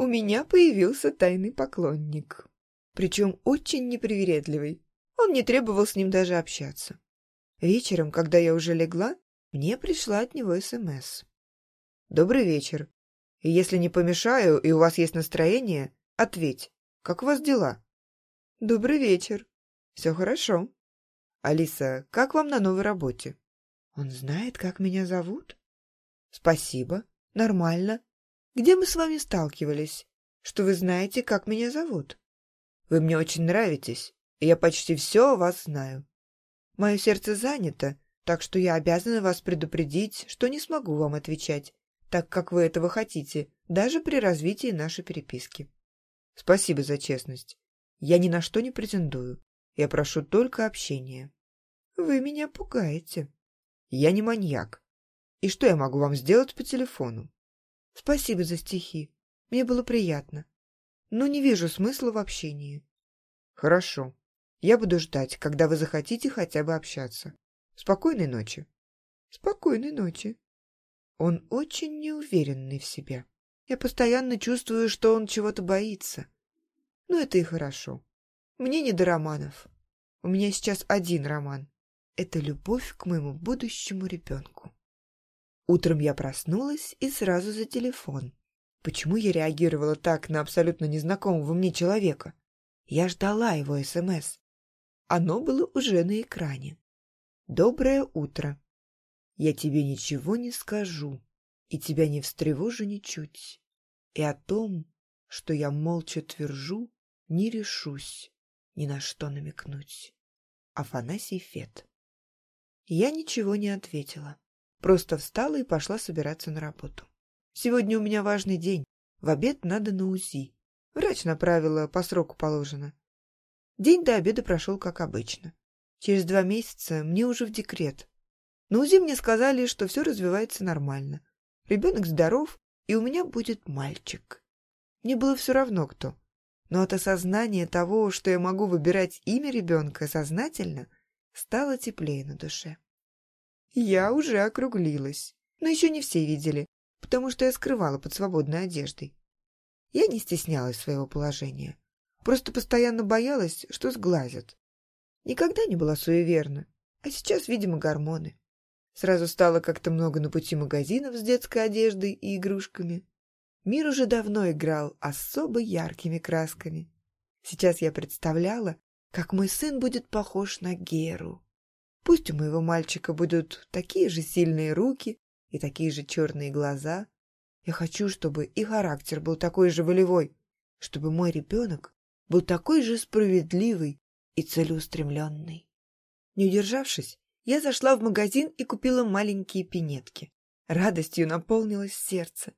У меня появился тайный поклонник. Причем очень непривередливый. Он не требовал с ним даже общаться. Вечером, когда я уже легла, мне пришла от него СМС. «Добрый вечер. Если не помешаю и у вас есть настроение, ответь. Как у вас дела?» «Добрый вечер. Все хорошо. Алиса, как вам на новой работе?» «Он знает, как меня зовут?» «Спасибо. Нормально. Где мы с вами сталкивались? Что вы знаете, как меня зовут?» «Вы мне очень нравитесь, и я почти все о вас знаю. Мое сердце занято, так что я обязана вас предупредить, что не смогу вам отвечать, так как вы этого хотите, даже при развитии нашей переписки. Спасибо за честность. Я ни на что не претендую. Я прошу только общения. Вы меня пугаете. Я не маньяк. И что я могу вам сделать по телефону? Спасибо за стихи. Мне было приятно. Но не вижу смысла в общении. Хорошо. Я буду ждать, когда вы захотите хотя бы общаться. Спокойной ночи. Спокойной ночи. Он очень неуверенный в себе. Я постоянно чувствую, что он чего-то боится. Но это и хорошо. Мне не до романов. У меня сейчас один роман. Это любовь к моему будущему ребенку. Утром я проснулась и сразу за телефон. Почему я реагировала так на абсолютно незнакомого мне человека? Я ждала его СМС. Оно было уже на экране. «Доброе утро. Я тебе ничего не скажу и тебя не встревожу ничуть. И о том, что я молча твержу, не решусь ни на что намекнуть. Афанасий Фет. Я ничего не ответила. Просто встала и пошла собираться на работу. Сегодня у меня важный день. В обед надо на УЗИ. Врач направила, по сроку положено. День до обеда прошел как обычно. Через два месяца мне уже в декрет. На УЗИ мне сказали, что все развивается нормально. Ребенок здоров, и у меня будет мальчик. Мне было все равно кто. Но от осознания того, что я могу выбирать имя ребенка сознательно, стало теплее на душе. Я уже округлилась, но еще не все видели, потому что я скрывала под свободной одеждой. Я не стеснялась своего положения, просто постоянно боялась, что сглазят. Никогда не была суеверна, а сейчас, видимо, гормоны. Сразу стало как-то много на пути магазинов с детской одеждой и игрушками. Мир уже давно играл особо яркими красками. Сейчас я представляла, как мой сын будет похож на Геру. Пусть у моего мальчика будут такие же сильные руки и такие же черные глаза. Я хочу, чтобы и характер был такой же волевой, чтобы мой ребенок был такой же справедливый и целеустремленный. Не удержавшись, я зашла в магазин и купила маленькие пинетки. Радостью наполнилось сердце.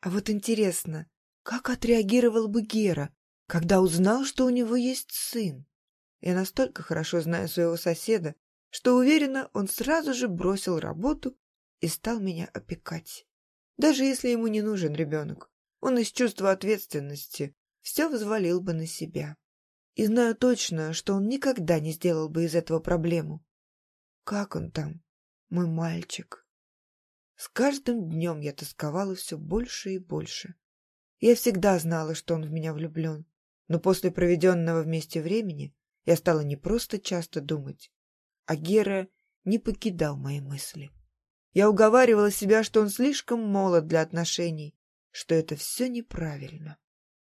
А вот интересно, как отреагировал бы Гера, когда узнал, что у него есть сын? Я настолько хорошо знаю своего соседа, что уверена, он сразу же бросил работу и стал меня опекать. Даже если ему не нужен ребенок, он из чувства ответственности все взвалил бы на себя. И знаю точно, что он никогда не сделал бы из этого проблему. Как он там, мой мальчик? С каждым днем я тосковала все больше и больше. Я всегда знала, что он в меня влюблен, но после проведенного вместе времени я стала не просто часто думать, а Гера не покидал мои мысли. Я уговаривала себя, что он слишком молод для отношений, что это все неправильно.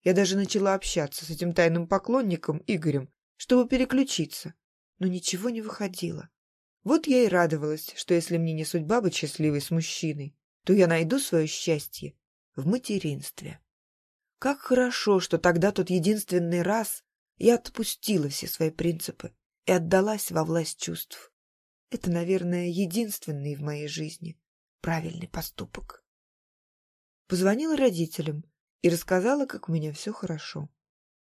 Я даже начала общаться с этим тайным поклонником Игорем, чтобы переключиться, но ничего не выходило. Вот я и радовалась, что если мне не судьба быть счастливой с мужчиной, то я найду свое счастье в материнстве. Как хорошо, что тогда тот единственный раз я отпустила все свои принципы и отдалась во власть чувств. Это, наверное, единственный в моей жизни правильный поступок. Позвонила родителям и рассказала, как у меня все хорошо.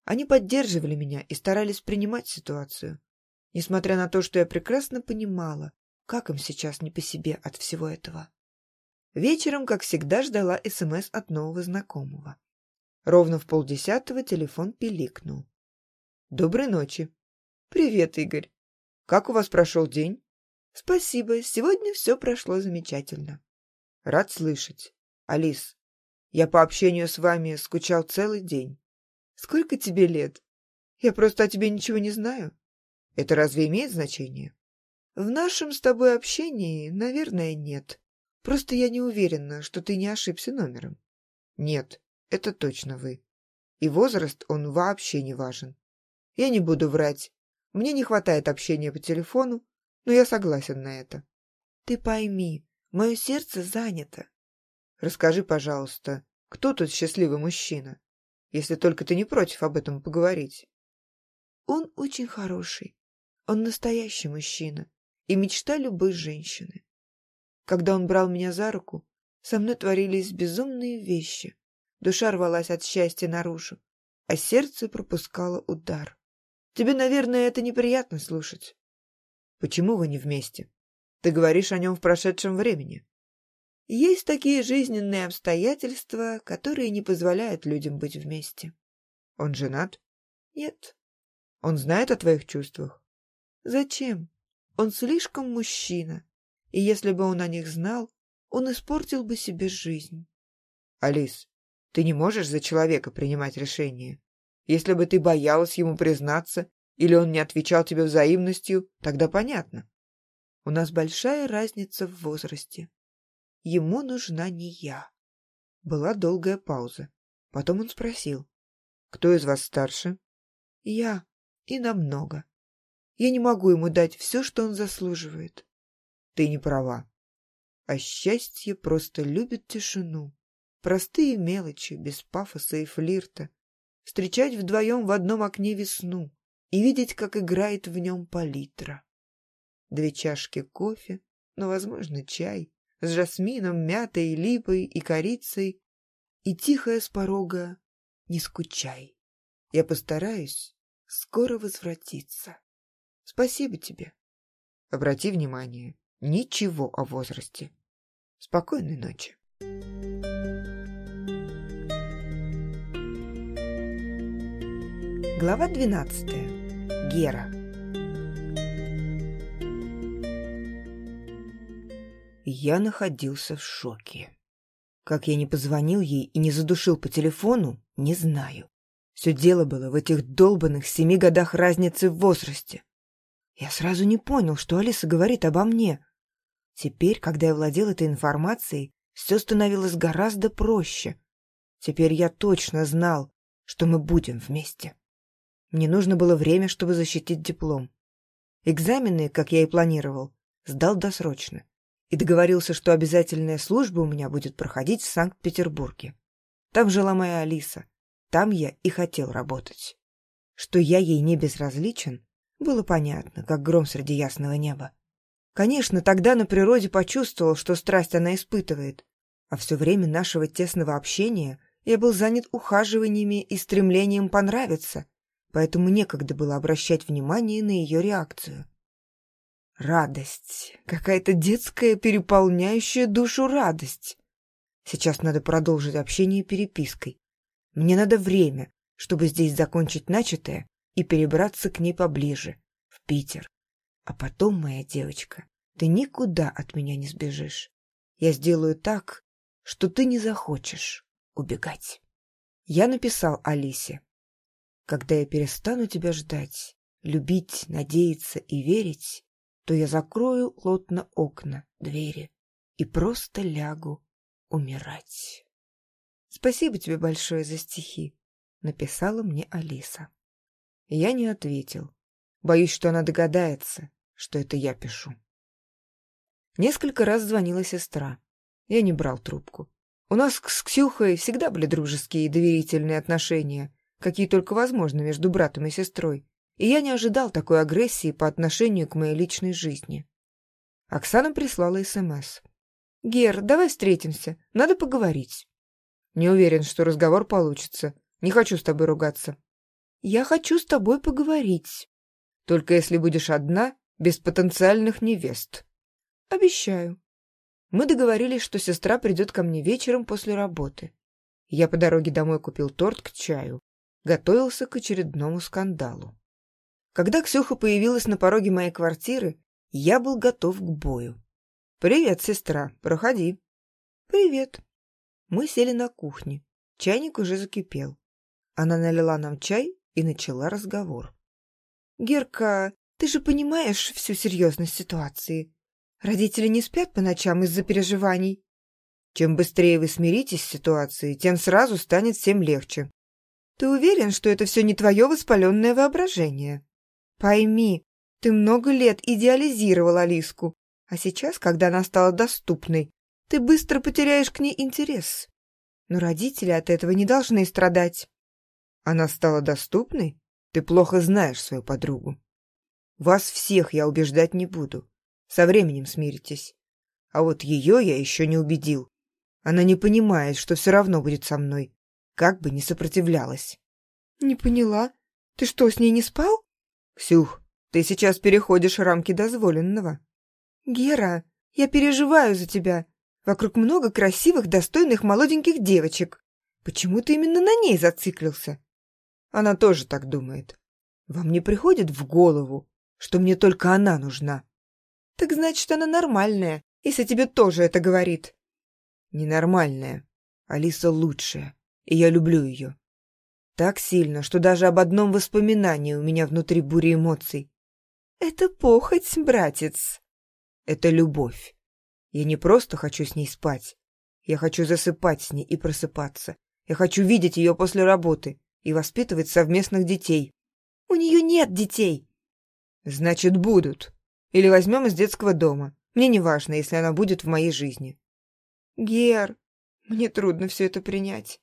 Они поддерживали меня и старались принимать ситуацию несмотря на то, что я прекрасно понимала, как им сейчас не по себе от всего этого. Вечером, как всегда, ждала СМС от нового знакомого. Ровно в полдесятого телефон пиликнул. «Доброй ночи». «Привет, Игорь. Как у вас прошел день?» «Спасибо, сегодня все прошло замечательно». Рад слышать. Алис, я по общению с вами скучал целый день. Сколько тебе лет? Я просто о тебе ничего не знаю. Это разве имеет значение? В нашем с тобой общении, наверное, нет. Просто я не уверена, что ты не ошибся номером. Нет, это точно вы. И возраст он вообще не важен. Я не буду врать. Мне не хватает общения по телефону, но я согласен на это. Ты пойми, мое сердце занято. Расскажи, пожалуйста, кто тут счастливый мужчина? Если только ты не против об этом поговорить. Он очень хороший. Он настоящий мужчина и мечта любой женщины. Когда он брал меня за руку, со мной творились безумные вещи. Душа рвалась от счастья наружу, а сердце пропускало удар. Тебе, наверное, это неприятно слушать. Почему вы не вместе? Ты говоришь о нем в прошедшем времени. Есть такие жизненные обстоятельства, которые не позволяют людям быть вместе. Он женат? Нет. Он знает о твоих чувствах? Зачем? Он слишком мужчина, и если бы он о них знал, он испортил бы себе жизнь. Алис, ты не можешь за человека принимать решение. Если бы ты боялась ему признаться, или он не отвечал тебе взаимностью, тогда понятно. У нас большая разница в возрасте. Ему нужна не я. Была долгая пауза. Потом он спросил. Кто из вас старше? Я. И намного. Я не могу ему дать все, что он заслуживает. Ты не права. А счастье просто любит тишину. Простые мелочи, без пафоса и флирта. Встречать вдвоем в одном окне весну и видеть, как играет в нем палитра. Две чашки кофе, но, возможно, чай, с жасмином, мятой, липой и корицей, и тихая с порога «Не скучай, я постараюсь скоро возвратиться». Спасибо тебе. Обрати внимание, ничего о возрасте. Спокойной ночи. Глава 12. Гера. Я находился в шоке. Как я не позвонил ей и не задушил по телефону, не знаю. Все дело было в этих долбанных семи годах разницы в возрасте. Я сразу не понял, что Алиса говорит обо мне. Теперь, когда я владел этой информацией, все становилось гораздо проще. Теперь я точно знал, что мы будем вместе. Мне нужно было время, чтобы защитить диплом. Экзамены, как я и планировал, сдал досрочно. И договорился, что обязательная служба у меня будет проходить в Санкт-Петербурге. Там жила моя Алиса. Там я и хотел работать. Что я ей не безразличен, было понятно, как гром среди ясного неба. Конечно, тогда на природе почувствовал, что страсть она испытывает, а все время нашего тесного общения я был занят ухаживаниями и стремлением понравиться, поэтому некогда было обращать внимание на ее реакцию. Радость. Какая-то детская, переполняющая душу радость. Сейчас надо продолжить общение перепиской. Мне надо время, чтобы здесь закончить начатое и перебраться к ней поближе, в Питер. А потом, моя девочка, ты никуда от меня не сбежишь. Я сделаю так, что ты не захочешь убегать. Я написал Алисе. Когда я перестану тебя ждать, любить, надеяться и верить, то я закрою плотно окна, двери и просто лягу умирать. Спасибо тебе большое за стихи, написала мне Алиса. Я не ответил. Боюсь, что она догадается, что это я пишу. Несколько раз звонила сестра. Я не брал трубку. У нас с Ксюхой всегда были дружеские и доверительные отношения, какие только возможны между братом и сестрой, и я не ожидал такой агрессии по отношению к моей личной жизни. Оксана прислала СМС. «Гер, давай встретимся, надо поговорить». «Не уверен, что разговор получится. Не хочу с тобой ругаться». Я хочу с тобой поговорить. Только если будешь одна, без потенциальных невест. Обещаю. Мы договорились, что сестра придет ко мне вечером после работы. Я по дороге домой купил торт к чаю. Готовился к очередному скандалу. Когда Ксюха появилась на пороге моей квартиры, я был готов к бою. «Привет, сестра, проходи». «Привет». Мы сели на кухне. Чайник уже закипел. Она налила нам чай и начала разговор. «Герка, ты же понимаешь всю серьезность ситуации. Родители не спят по ночам из-за переживаний. Чем быстрее вы смиритесь с ситуацией, тем сразу станет всем легче. Ты уверен, что это все не твое воспаленное воображение? Пойми, ты много лет идеализировал Алиску, а сейчас, когда она стала доступной, ты быстро потеряешь к ней интерес. Но родители от этого не должны страдать. Она стала доступной? Ты плохо знаешь свою подругу. Вас всех я убеждать не буду. Со временем смиритесь. А вот ее я еще не убедил. Она не понимает, что все равно будет со мной, как бы ни сопротивлялась. Не поняла. Ты что, с ней не спал? Ксюх, ты сейчас переходишь рамки дозволенного. Гера, я переживаю за тебя. Вокруг много красивых, достойных молоденьких девочек. Почему ты именно на ней зациклился? Она тоже так думает. Вам не приходит в голову, что мне только она нужна? Так значит, она нормальная, если тебе тоже это говорит. Ненормальная. Алиса лучшая, и я люблю ее. Так сильно, что даже об одном воспоминании у меня внутри бури эмоций. Это похоть, братец. Это любовь. Я не просто хочу с ней спать. Я хочу засыпать с ней и просыпаться. Я хочу видеть ее после работы и воспитывать совместных детей. У нее нет детей. Значит, будут. Или возьмем из детского дома. Мне не важно, если она будет в моей жизни. Гер, мне трудно все это принять.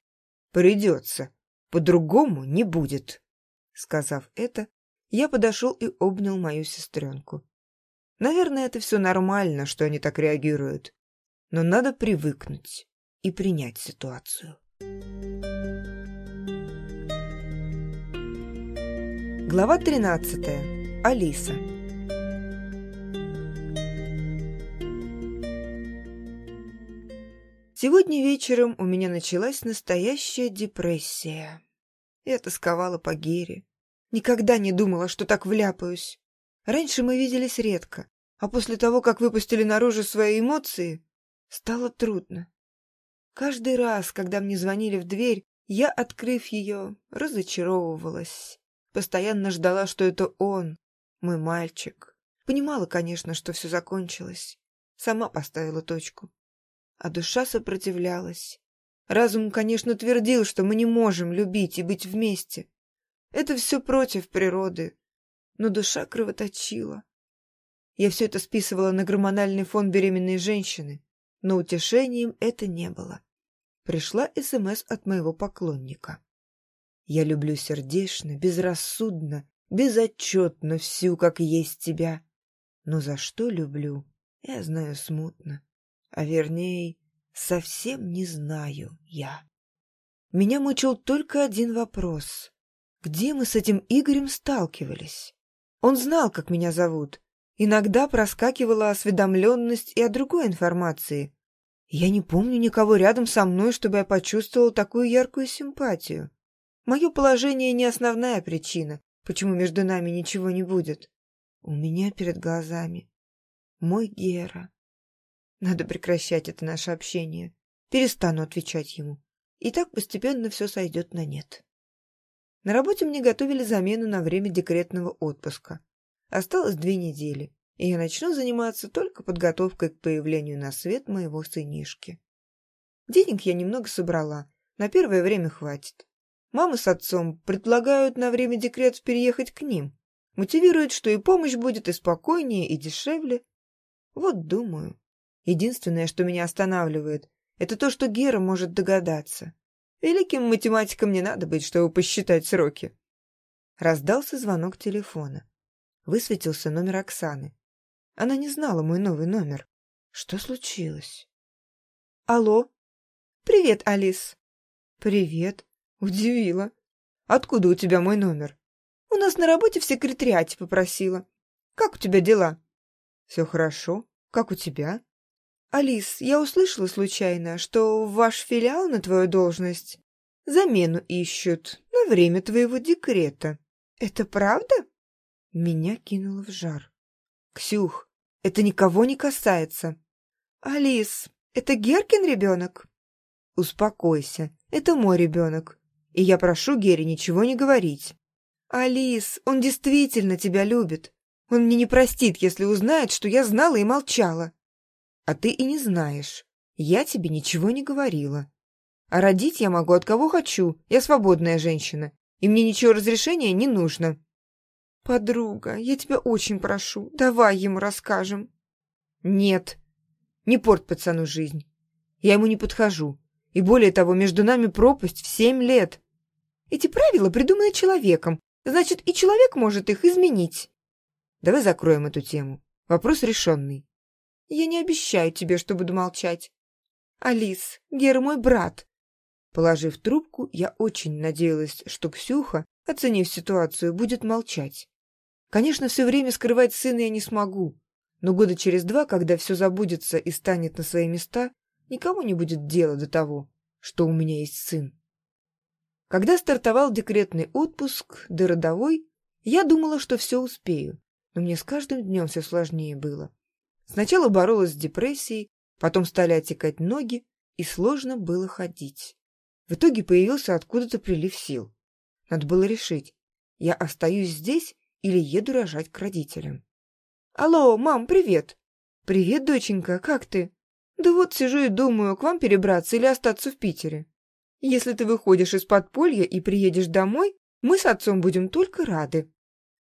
Придется. По-другому не будет. Сказав это, я подошел и обнял мою сестренку. Наверное, это все нормально, что они так реагируют. Но надо привыкнуть и принять ситуацию. Глава 13. Алиса. Сегодня вечером у меня началась настоящая депрессия. Я тосковала по Гере. Никогда не думала, что так вляпаюсь. Раньше мы виделись редко, а после того, как выпустили наружу свои эмоции, стало трудно. Каждый раз, когда мне звонили в дверь, я, открыв ее, разочаровывалась. Постоянно ждала, что это он, мой мальчик. Понимала, конечно, что все закончилось. Сама поставила точку. А душа сопротивлялась. Разум, конечно, твердил, что мы не можем любить и быть вместе. Это все против природы, но душа кровоточила. Я все это списывала на гормональный фон беременной женщины, но утешением это не было. Пришла СМС от моего поклонника. Я люблю сердечно, безрассудно, безотчетно всю, как есть тебя. Но за что люблю, я знаю смутно. А вернее, совсем не знаю я. Меня мучил только один вопрос. Где мы с этим Игорем сталкивались? Он знал, как меня зовут. Иногда проскакивала осведомленность и о другой информации. Я не помню никого рядом со мной, чтобы я почувствовал такую яркую симпатию. Мое положение не основная причина, почему между нами ничего не будет. У меня перед глазами мой Гера. Надо прекращать это наше общение. Перестану отвечать ему. И так постепенно все сойдет на нет. На работе мне готовили замену на время декретного отпуска. Осталось две недели, и я начну заниматься только подготовкой к появлению на свет моего сынишки. Денег я немного собрала, на первое время хватит. Мама с отцом предлагают на время декрет переехать к ним. Мотивируют, что и помощь будет и спокойнее, и дешевле. Вот думаю. Единственное, что меня останавливает, это то, что Гера может догадаться. Великим математикам не надо быть, чтобы посчитать сроки. Раздался звонок телефона. Высветился номер Оксаны. Она не знала мой новый номер. Что случилось? Алло? Привет, Алис. Привет. Удивила. Откуда у тебя мой номер? У нас на работе в секретариате попросила. Как у тебя дела? Все хорошо. Как у тебя? «Алис, я услышала случайно, что в ваш филиал на твою должность замену ищут на время твоего декрета. Это правда?» Меня кинуло в жар. «Ксюх, это никого не касается». «Алис, это Геркин ребенок?» «Успокойся, это мой ребенок, и я прошу Гере ничего не говорить». «Алис, он действительно тебя любит. Он мне не простит, если узнает, что я знала и молчала». «А ты и не знаешь. Я тебе ничего не говорила. А родить я могу от кого хочу. Я свободная женщина, и мне ничего разрешения не нужно». «Подруга, я тебя очень прошу, давай ему расскажем». «Нет, не порт пацану жизнь. Я ему не подхожу. И более того, между нами пропасть в семь лет. Эти правила придуманы человеком, значит, и человек может их изменить». Давай закроем эту тему. Вопрос решенный. Я не обещаю тебе, что буду молчать. Алис, Гера мой брат. Положив трубку, я очень надеялась, что Ксюха, оценив ситуацию, будет молчать. Конечно, все время скрывать сына я не смогу, но года через два, когда все забудется и станет на свои места, никому не будет дела до того, что у меня есть сын. Когда стартовал декретный отпуск, до родовой, я думала, что все успею но мне с каждым днем все сложнее было. Сначала боролась с депрессией, потом стали отекать ноги, и сложно было ходить. В итоге появился откуда-то прилив сил. Надо было решить, я остаюсь здесь или еду рожать к родителям. «Алло, мам, привет!» «Привет, доченька, как ты?» «Да вот сижу и думаю, к вам перебраться или остаться в Питере. Если ты выходишь из подполья и приедешь домой, мы с отцом будем только рады».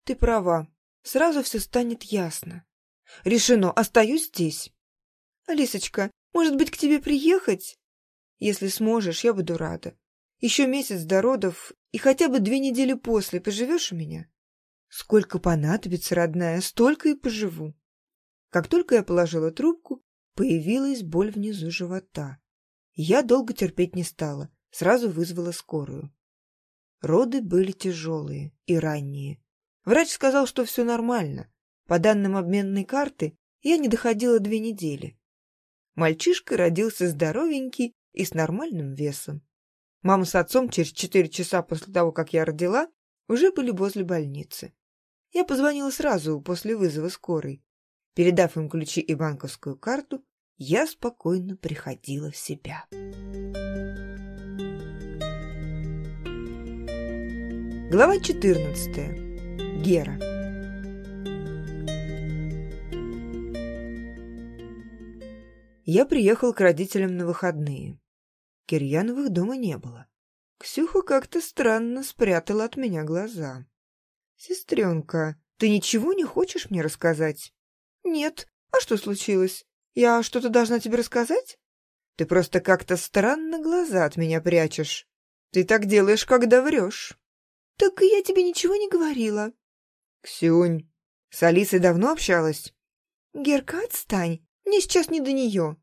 «Ты права, Сразу все станет ясно. Решено, остаюсь здесь. Алисочка, может быть, к тебе приехать? Если сможешь, я буду рада. Еще месяц до родов и хотя бы две недели после поживешь у меня? Сколько понадобится, родная, столько и поживу. Как только я положила трубку, появилась боль внизу живота. Я долго терпеть не стала, сразу вызвала скорую. Роды были тяжелые и ранние. Врач сказал, что все нормально. По данным обменной карты, я не доходила две недели. Мальчишка родился здоровенький и с нормальным весом. Мама с отцом через четыре часа после того, как я родила, уже были возле больницы. Я позвонила сразу после вызова скорой. Передав им ключи и банковскую карту, я спокойно приходила в себя. Глава четырнадцатая. Гера. Я приехал к родителям на выходные. Кирьяновых дома не было. Ксюха как-то странно спрятала от меня глаза. «Сестренка, ты ничего не хочешь мне рассказать?» «Нет. А что случилось? Я что-то должна тебе рассказать?» «Ты просто как-то странно глаза от меня прячешь. Ты так делаешь, когда врешь». «Так я тебе ничего не говорила. «Ксюнь, с Алисой давно общалась?» «Герка, отстань, мне сейчас не до нее».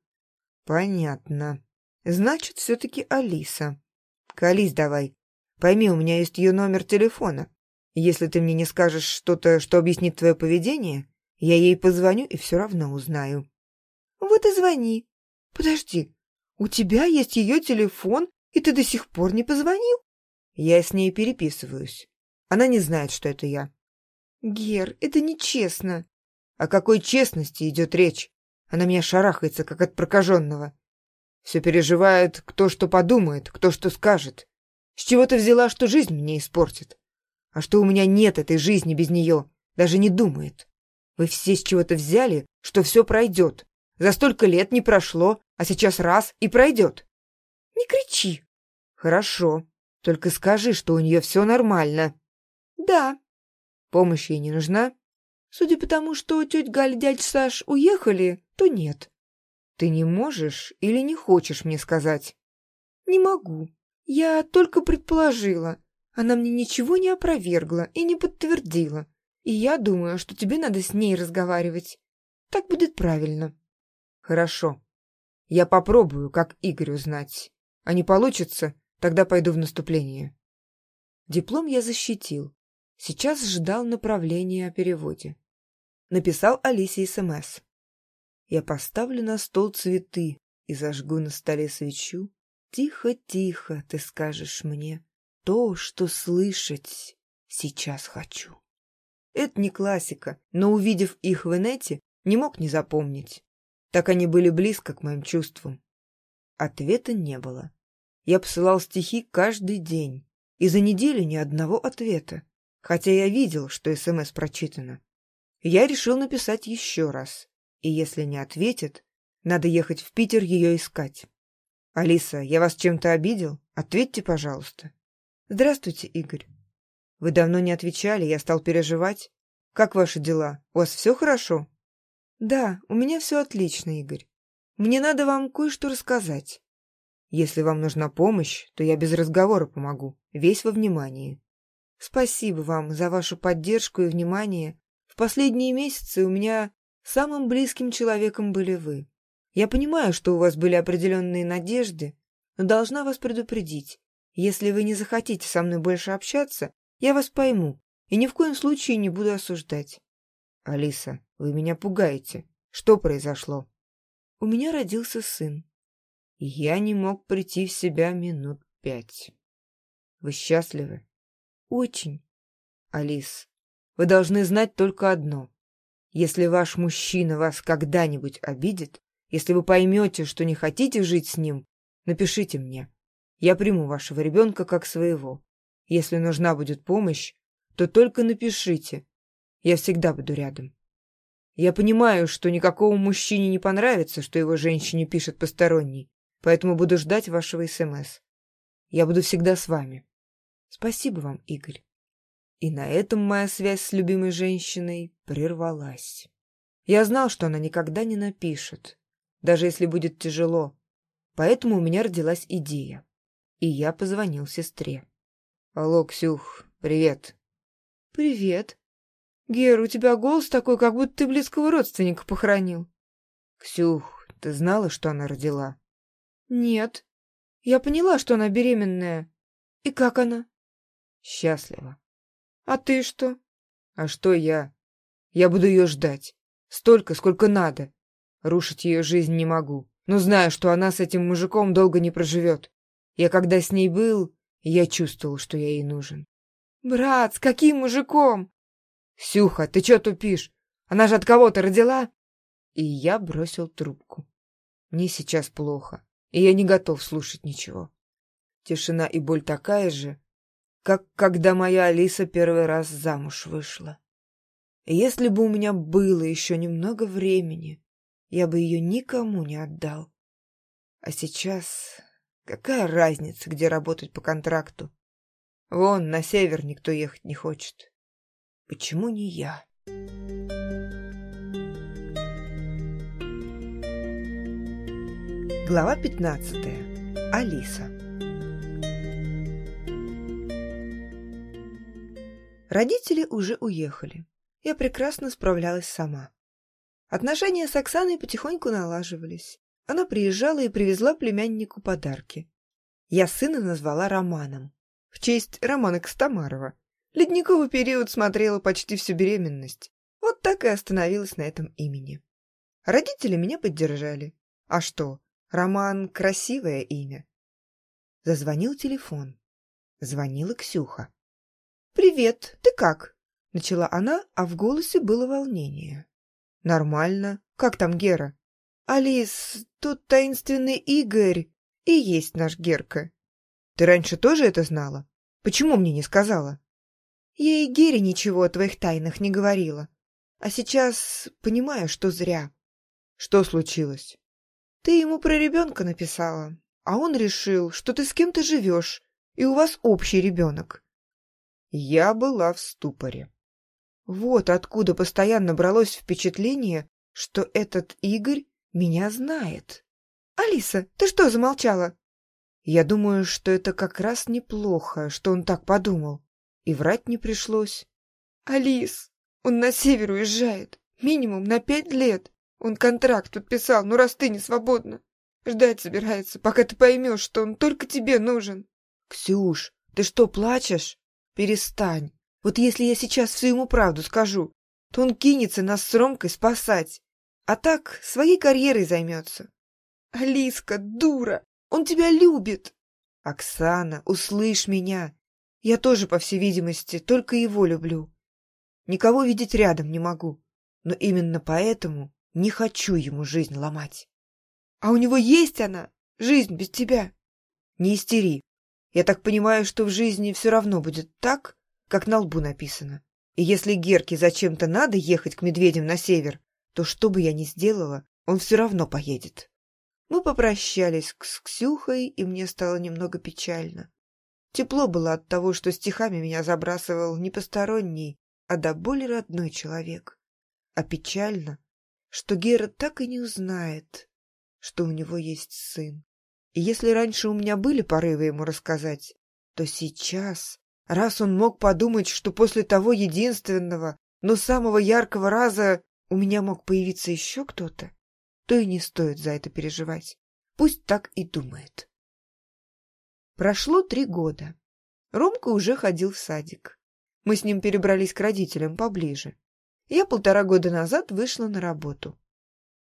«Понятно. Значит, все-таки Алиса. К Алис давай. Пойми, у меня есть ее номер телефона. Если ты мне не скажешь что-то, что объяснит твое поведение, я ей позвоню и все равно узнаю». «Вот и звони. Подожди, у тебя есть ее телефон, и ты до сих пор не позвонил?» «Я с ней переписываюсь. Она не знает, что это я. «Гер, это нечестно». «О какой честности идет речь? Она меня шарахается, как от прокаженного. Все переживает, кто что подумает, кто что скажет. С чего ты взяла, что жизнь мне испортит? А что у меня нет этой жизни без нее, даже не думает. Вы все с чего-то взяли, что все пройдет. За столько лет не прошло, а сейчас раз и пройдет. Не кричи. Хорошо, только скажи, что у нее все нормально. Да, Помощь ей не нужна? Судя по тому, что тетя Галя и дядя Саш уехали, то нет. Ты не можешь или не хочешь мне сказать? Не могу. Я только предположила. Она мне ничего не опровергла и не подтвердила. И я думаю, что тебе надо с ней разговаривать. Так будет правильно. Хорошо. Я попробую, как Игорь узнать. А не получится, тогда пойду в наступление. Диплом я защитил. Сейчас ждал направления о переводе. Написал Алисе СМС. Я поставлю на стол цветы и зажгу на столе свечу. Тихо-тихо ты скажешь мне то, что слышать сейчас хочу. Это не классика, но, увидев их в инете, не мог не запомнить. Так они были близко к моим чувствам. Ответа не было. Я посылал стихи каждый день, и за неделю ни одного ответа, хотя я видел, что СМС прочитано. Я решил написать еще раз, и если не ответит, надо ехать в Питер ее искать. «Алиса, я вас чем-то обидел? Ответьте, пожалуйста». «Здравствуйте, Игорь». «Вы давно не отвечали, я стал переживать. Как ваши дела? У вас все хорошо?» «Да, у меня все отлично, Игорь. Мне надо вам кое-что рассказать. Если вам нужна помощь, то я без разговора помогу, весь во внимании. Спасибо вам за вашу поддержку и внимание. В последние месяцы у меня самым близким человеком были вы. Я понимаю, что у вас были определенные надежды, но должна вас предупредить. Если вы не захотите со мной больше общаться, я вас пойму и ни в коем случае не буду осуждать. Алиса, вы меня пугаете. Что произошло? У меня родился сын. я не мог прийти в себя минут пять. Вы счастливы? Очень. Алис, вы должны знать только одно. Если ваш мужчина вас когда-нибудь обидит, если вы поймете, что не хотите жить с ним, напишите мне. Я приму вашего ребенка как своего. Если нужна будет помощь, то только напишите. Я всегда буду рядом. Я понимаю, что никакому мужчине не понравится, что его женщине пишет посторонний, поэтому буду ждать вашего СМС. Я буду всегда с вами. Спасибо вам, Игорь. И на этом моя связь с любимой женщиной прервалась. Я знал, что она никогда не напишет, даже если будет тяжело. Поэтому у меня родилась идея. И я позвонил сестре. «Алло, Ксюх, привет». «Привет», Гер, у тебя голос такой, как будто ты близкого родственника похоронил. Ксюх, ты знала, что она родила? Нет. Я поняла, что она беременная. И как она? Счастлива. А ты что? А что я? Я буду ее ждать. Столько, сколько надо. Рушить ее жизнь не могу. Но знаю, что она с этим мужиком долго не проживет. Я когда с ней был, я чувствовал, что я ей нужен. Брат, с каким мужиком? «Сюха, ты чё тупишь? Она же от кого-то родила?» И я бросил трубку. Мне сейчас плохо, и я не готов слушать ничего. Тишина и боль такая же, как когда моя Алиса первый раз замуж вышла. Если бы у меня было еще немного времени, я бы ее никому не отдал. А сейчас какая разница, где работать по контракту? Вон, на север никто ехать не хочет. Почему не я? Глава 15. Алиса. Родители уже уехали. Я прекрасно справлялась сама. Отношения с Оксаной потихоньку налаживались. Она приезжала и привезла племяннику подарки. Я сына назвала Романом, в честь Романа Костомарова, Ледниковый период смотрела почти всю беременность. Вот так и остановилась на этом имени. Родители меня поддержали. А что, Роман — красивое имя. Зазвонил телефон. Звонила Ксюха. «Привет, ты как?» — начала она, а в голосе было волнение. «Нормально. Как там Гера?» «Алис, тут таинственный Игорь и есть наш Герка. Ты раньше тоже это знала? Почему мне не сказала?» Я и Гере ничего о твоих тайнах не говорила. А сейчас понимаю, что зря. Что случилось? Ты ему про ребенка написала, а он решил, что ты с кем-то живешь, и у вас общий ребенок. Я была в ступоре. Вот откуда постоянно бралось впечатление, что этот Игорь меня знает. «Алиса, ты что замолчала?» Я думаю, что это как раз неплохо, что он так подумал. И врать не пришлось. «Алис, он на север уезжает. Минимум на пять лет. Он контракт подписал, ну раз ты не свободна. Ждать собирается, пока ты поймешь, что он только тебе нужен». «Ксюш, ты что, плачешь? Перестань. Вот если я сейчас всю ему правду скажу, то он кинется нас с Ромкой спасать. А так своей карьерой займется». «Алиска, дура! Он тебя любит!» «Оксана, услышь меня. Я тоже, по всей видимости, только его люблю. Никого видеть рядом не могу. Но именно поэтому Не хочу ему жизнь ломать. А у него есть она, жизнь без тебя. Не истери. Я так понимаю, что в жизни все равно будет так, как на лбу написано. И если Герке зачем-то надо ехать к медведям на север, то что бы я ни сделала, он все равно поедет. Мы попрощались с Ксюхой, и мне стало немного печально. Тепло было от того, что стихами меня забрасывал не посторонний, а до боли родной человек. А печально, что Гера так и не узнает, что у него есть сын. И если раньше у меня были порывы ему рассказать, то сейчас, раз он мог подумать, что после того единственного, но самого яркого раза у меня мог появиться еще кто-то, то и не стоит за это переживать. Пусть так и думает. Прошло три года. Ромка уже ходил в садик. Мы с ним перебрались к родителям поближе. Я полтора года назад вышла на работу.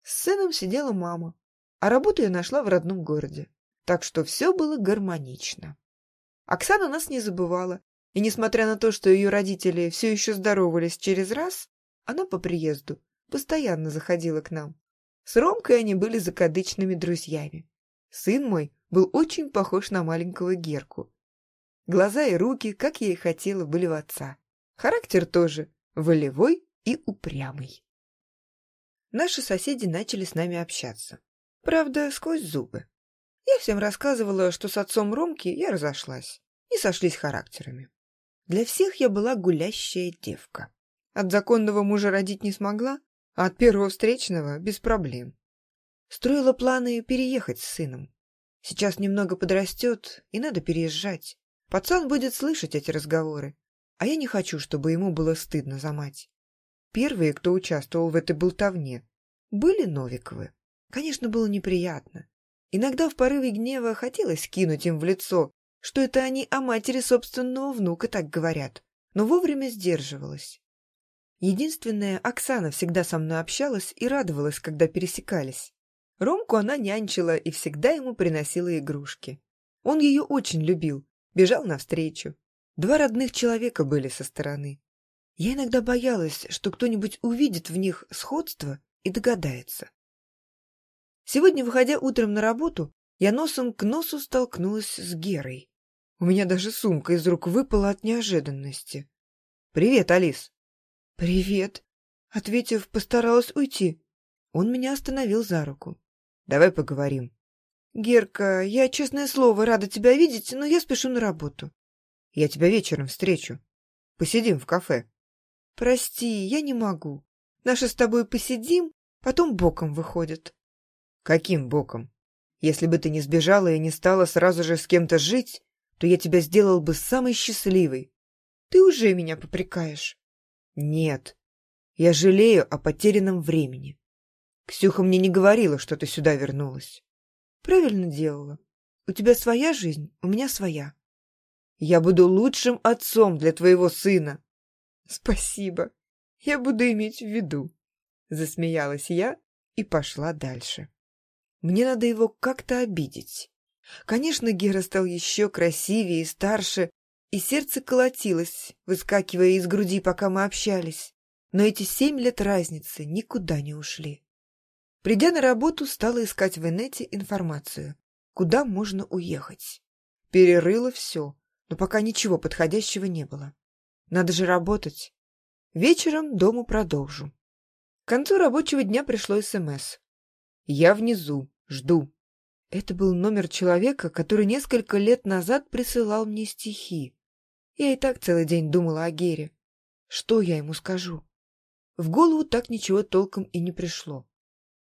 С сыном сидела мама, а работу я нашла в родном городе. Так что все было гармонично. Оксана нас не забывала, и несмотря на то, что ее родители все еще здоровались через раз, она по приезду постоянно заходила к нам. С Ромкой они были закадычными друзьями. Сын мой был очень похож на маленького Герку. Глаза и руки, как я и хотела, были в отца. Характер тоже волевой и упрямый. Наши соседи начали с нами общаться. Правда, сквозь зубы. Я всем рассказывала, что с отцом Ромки я разошлась. И сошлись характерами. Для всех я была гулящая девка. От законного мужа родить не смогла, а от первого встречного без проблем. Строила планы переехать с сыном. Сейчас немного подрастет, и надо переезжать. Пацан будет слышать эти разговоры, а я не хочу, чтобы ему было стыдно за мать. Первые, кто участвовал в этой болтовне, были Новиковы. Конечно, было неприятно. Иногда в порыве гнева хотелось кинуть им в лицо, что это они о матери собственного внука так говорят, но вовремя сдерживалась. Единственная, Оксана всегда со мной общалась и радовалась, когда пересекались. Ромку она нянчила и всегда ему приносила игрушки. Он ее очень любил, бежал навстречу. Два родных человека были со стороны. Я иногда боялась, что кто-нибудь увидит в них сходство и догадается. Сегодня, выходя утром на работу, я носом к носу столкнулась с Герой. У меня даже сумка из рук выпала от неожиданности. «Привет, Алис!» «Привет!» Ответив, постаралась уйти. Он меня остановил за руку. «Давай поговорим». «Герка, я, честное слово, рада тебя видеть, но я спешу на работу». «Я тебя вечером встречу. Посидим в кафе». «Прости, я не могу. Наши с тобой посидим, потом боком выходят». «Каким боком? Если бы ты не сбежала и не стала сразу же с кем-то жить, то я тебя сделал бы самой счастливой». «Ты уже меня попрекаешь». Нет, я жалею о потерянном времени. Ксюха мне не говорила, что ты сюда вернулась. Правильно делала. У тебя своя жизнь, у меня своя. Я буду лучшим отцом для твоего сына. Спасибо. Я буду иметь в виду. Засмеялась я и пошла дальше. Мне надо его как-то обидеть. Конечно, Гера стал еще красивее и старше, и сердце колотилось, выскакивая из груди, пока мы общались. Но эти семь лет разницы никуда не ушли. Придя на работу, стала искать в инете информацию, куда можно уехать. Перерыла все, но пока ничего подходящего не было. Надо же работать. Вечером дому продолжу. К концу рабочего дня пришло СМС. «Я внизу. Жду». Это был номер человека, который несколько лет назад присылал мне стихи. Я и так целый день думала о Гере. Что я ему скажу? В голову так ничего толком и не пришло.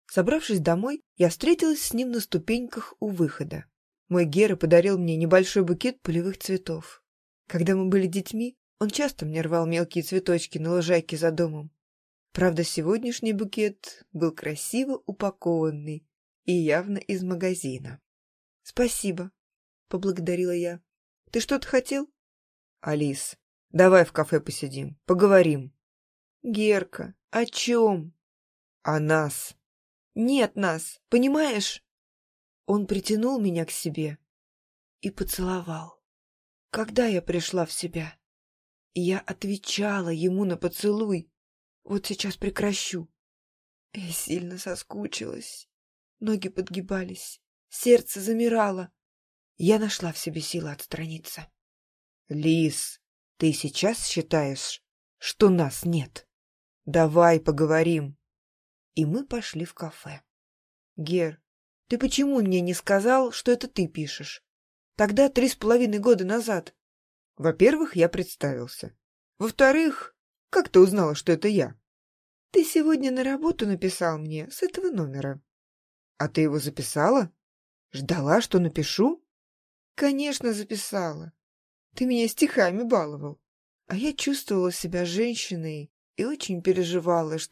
Собравшись домой, я встретилась с ним на ступеньках у выхода. Мой Гера подарил мне небольшой букет полевых цветов. Когда мы были детьми, он часто мне рвал мелкие цветочки на лужайке за домом. Правда, сегодняшний букет был красиво упакованный и явно из магазина. «Спасибо», — поблагодарила я. «Ты что-то хотел?» Алис, давай в кафе посидим, поговорим. Герка, о чем? О нас. Нет нас, понимаешь? Он притянул меня к себе и поцеловал. Когда я пришла в себя, я отвечала ему на поцелуй. Вот сейчас прекращу. Я сильно соскучилась. Ноги подгибались, сердце замирало. Я нашла в себе силы отстраниться. «Лис, ты сейчас считаешь, что нас нет? Давай поговорим». И мы пошли в кафе. «Гер, ты почему мне не сказал, что это ты пишешь? Тогда три с половиной года назад». Во-первых, я представился. Во-вторых, как ты узнала, что это я? Ты сегодня на работу написал мне с этого номера. А ты его записала? Ждала, что напишу? Конечно, записала. Ты меня стихами баловал. А я чувствовала себя женщиной и очень переживала,